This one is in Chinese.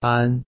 安。